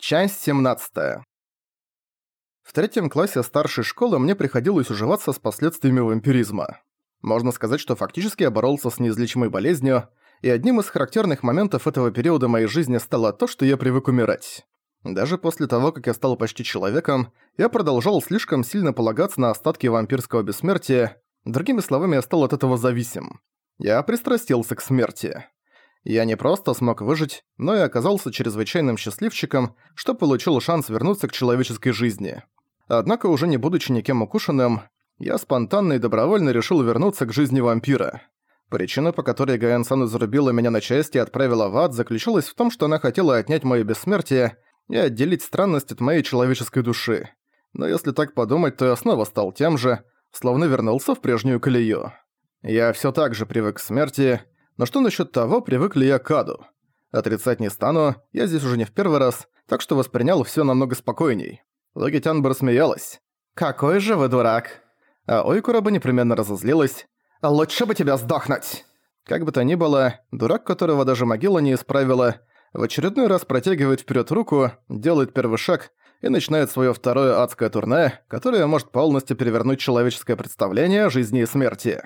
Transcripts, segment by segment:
Часть 17. В третьем классе старшей школы мне приходилось уживаться с последствиями вампиризма. Можно сказать, что фактически я боролся с неизлечимой болезнью, и одним из характерных моментов этого периода моей жизни стало то, что я привык умирать. Даже после того, как я стал почти человеком, я продолжал слишком сильно полагаться на остатки вампирского бессмертия, другими словами, я стал от этого зависим. Я пристрастился к смерти. Я не просто смог выжить, но и оказался чрезвычайным счастливчиком, что получил шанс вернуться к человеческой жизни. Однако уже не будучи никем укушенным, я спонтанно и добровольно решил вернуться к жизни вампира. Причина, по которой Гаэн Сан зарубила меня на части и отправила в ад, заключалась в том, что она хотела отнять моё бессмертие и отделить странность от моей человеческой души. Но если так подумать, то я снова стал тем же, словно вернулся в прежнюю колею. Я всё так же привык к смерти, но что насчет того, привык ли я к аду? Отрицать не стану, я здесь уже не в первый раз, так что воспринял все намного спокойней. Логи Тянбер смеялась. «Какой же вы дурак!» А Ойкура бы непременно разозлилась. «Лучше бы тебя сдохнуть!» Как бы то ни было, дурак, которого даже могила не исправила, в очередной раз протягивает вперед руку, делает первый шаг и начинает свое второе адское турне, которое может полностью перевернуть человеческое представление о жизни и смерти.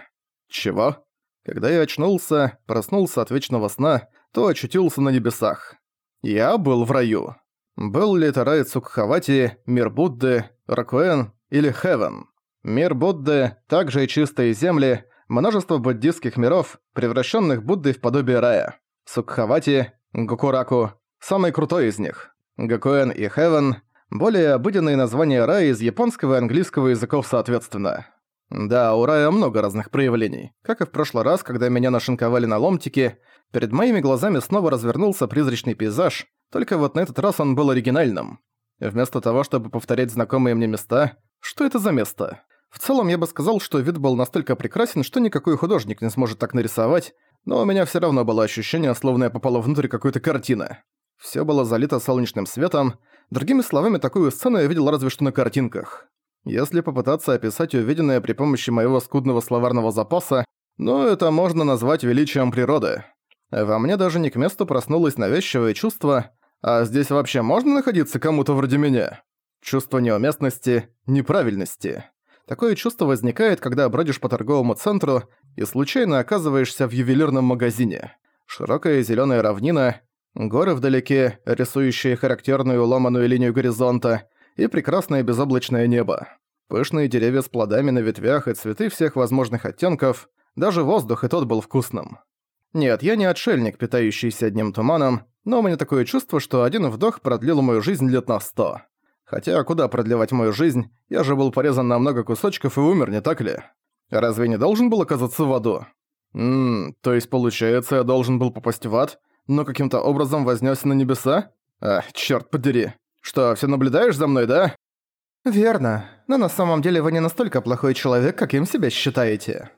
Чего? Когда я очнулся, проснулся от вечного сна, то очутился на небесах. Я был в раю. Был ли это рай Цукхавати, мир Будды, Ракуэн или Хевен? Мир Будды, также и чистые земли, множество буддистских миров, превращенных Буддой в подобие рая. Цукхавати, Гокураку – самый крутой из них. Гакуэн и Хевен – более обыденные названия рая из японского и английского языков соответственно. Да, у рая много разных проявлений. Как и в прошлый раз, когда меня нашинковали на ломтики, перед моими глазами снова развернулся призрачный пейзаж, только вот на этот раз он был оригинальным. Вместо того, чтобы повторять знакомые мне места, что это за место? В целом я бы сказал, что вид был настолько прекрасен, что никакой художник не сможет так нарисовать, но у меня все равно было ощущение, словно я попала внутрь какой-то картины. Все было залито солнечным светом, другими словами, такую сцену я видел разве что на картинках. Если попытаться описать увиденное при помощи моего скудного словарного запаса, ну это можно назвать величием природы. Во мне даже не к месту проснулось навязчивое чувство, а здесь вообще можно находиться кому-то вроде меня? Чувство неуместности, неправильности. Такое чувство возникает, когда бродишь по торговому центру и случайно оказываешься в ювелирном магазине. Широкая зеленая равнина, горы вдалеке, рисующие характерную ломаную линию горизонта, и прекрасное безоблачное небо. Пышные деревья с плодами на ветвях и цветы всех возможных оттенков, даже воздух и тот был вкусным. Нет, я не отшельник, питающийся одним туманом, но у меня такое чувство, что один вдох продлил мою жизнь лет на сто. Хотя куда продлевать мою жизнь, я же был порезан на много кусочков и умер, не так ли? Разве не должен был оказаться в аду? Ммм, то есть получается, я должен был попасть в ад, но каким-то образом вознесся на небеса? А, чёрт подери. Что, все наблюдаешь за мной, да?» «Верно, но на самом деле вы не настолько плохой человек, каким себя считаете».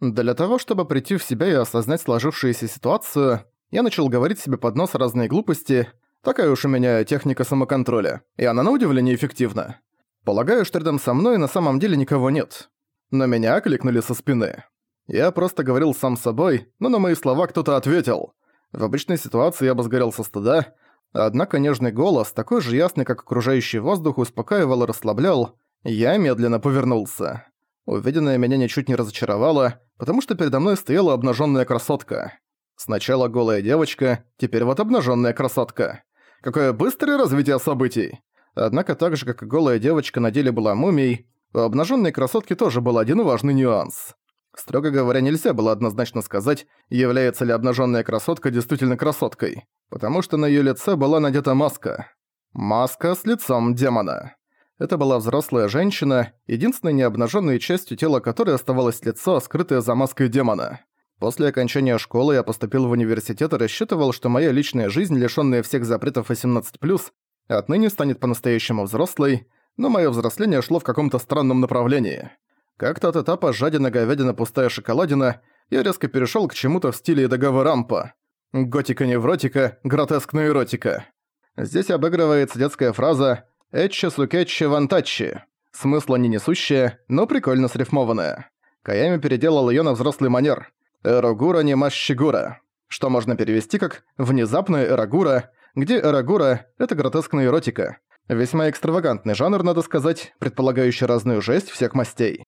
Для того, чтобы прийти в себя и осознать сложившуюся ситуацию, я начал говорить себе под нос разные глупости. Такая уж у меня техника самоконтроля, и она на удивление эффективна. Полагаю, что рядом со мной на самом деле никого нет. Но меня окликнули со спины. Я просто говорил сам с собой, но на мои слова кто-то ответил. В обычной ситуации я бы сгорел со стыда, Однако нежный голос, такой же ясный, как окружающий воздух, успокаивал и расслаблял. Я медленно повернулся. Увиденное меня ничуть не разочаровало, потому что передо мной стояла обнаженная красотка. Сначала голая девочка, теперь вот обнаженная красотка. Какое быстрое развитие событий! Однако так же, как и голая девочка на деле была мумией, у обнаженной красотки тоже был один важный нюанс. Строго говоря, нельзя было однозначно сказать, является ли обнаженная красотка действительно красоткой потому что на её лице была надета маска. Маска с лицом демона. Это была взрослая женщина, единственной необнаженной частью тела которой оставалось лицо, скрытое за маской демона. После окончания школы я поступил в университет и рассчитывал, что моя личная жизнь, лишённая всех запретов 18+, отныне станет по-настоящему взрослой, но моё взросление шло в каком-то странном направлении. Как-то от этапа жадина-говядина пустая шоколадина я резко перешёл к чему-то в стиле Эдагава Рампа. Готика-невротика, гротескная эротика. Здесь обыгрывается детская фраза «Этчи сукетчи вантачи», смысла не несущая, но прикольно срифмованная. Каями переделал её на взрослый манер. «Эрогура не масщигура», что можно перевести как «внезапная эрогура», где Эрагура — это гротескная эротика. Весьма экстравагантный жанр, надо сказать, предполагающий разную жесть всех мастей.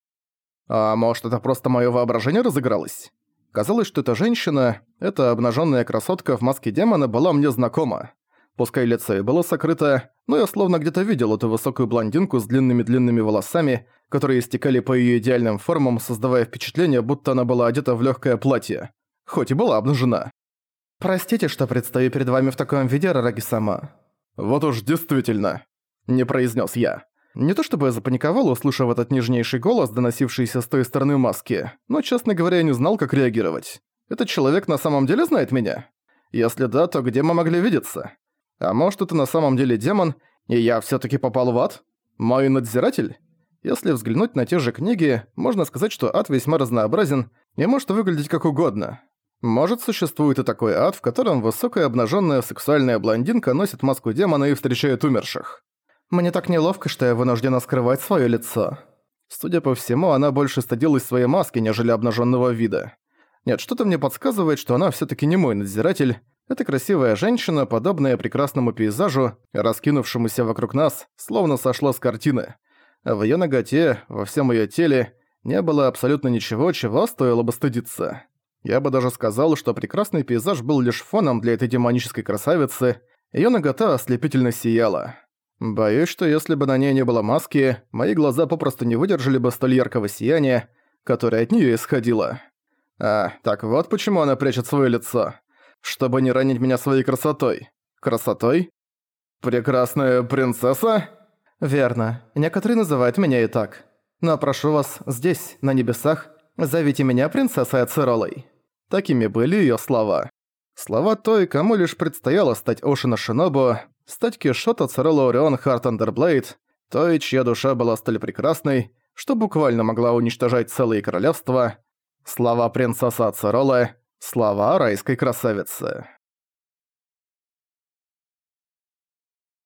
А может, это просто моё воображение разыгралось? Казалось, что эта женщина, эта обнаженная красотка в маске демона была мне знакома. Пускай лицо и было сокрыто, но я словно где-то видел эту высокую блондинку с длинными-длинными волосами, которые истекали по ее идеальным формам, создавая впечатление, будто она была одета в легкое платье. Хоть и была обнажена. «Простите, что предстаю перед вами в таком виде, Рараги-сама». «Вот уж действительно», — не произнес я. Не то чтобы я запаниковал, услышав этот нежнейший голос, доносившийся с той стороны маски, но, честно говоря, я не знал, как реагировать. Этот человек на самом деле знает меня? Если да, то где мы могли видеться? А может, это на самом деле демон, и я всё таки попал в ад? Мой надзиратель? Если взглянуть на те же книги, можно сказать, что ад весьма разнообразен и может выглядеть как угодно. Может, существует и такой ад, в котором высокая обнаженная сексуальная блондинка носит маску демона и встречает умерших. Мне так неловко, что я вынуждена скрывать свое лицо. Судя по всему, она больше стыдилась своей маски, нежели обнаженного вида. Нет, что-то мне подсказывает, что она все таки не мой надзиратель. Это красивая женщина, подобная прекрасному пейзажу, раскинувшемуся вокруг нас, словно сошла с картины. В ее ноготе, во всем ее теле, не было абсолютно ничего, чего стоило бы стыдиться. Я бы даже сказал, что прекрасный пейзаж был лишь фоном для этой демонической красавицы, ее нагота ослепительно сияла. Боюсь, что если бы на ней не было маски, мои глаза попросту не выдержали бы столь яркого сияния, которое от нее исходило. А, так вот почему она прячет свое лицо. Чтобы не ранить меня своей красотой. Красотой? Прекрасная принцесса? Верно. Некоторые называют меня и так. Но прошу вас, здесь, на небесах, зовите меня принцессой Ацеролой. Такими были ее слова. Слова той, кому лишь предстояло стать Ошина Шинобу, стать Кишото Царелла Орион Харт Андерблейд, той, чья душа была столь прекрасной, что буквально могла уничтожать целые королевства, слова принцесса Ацерола, слова райской красавицы.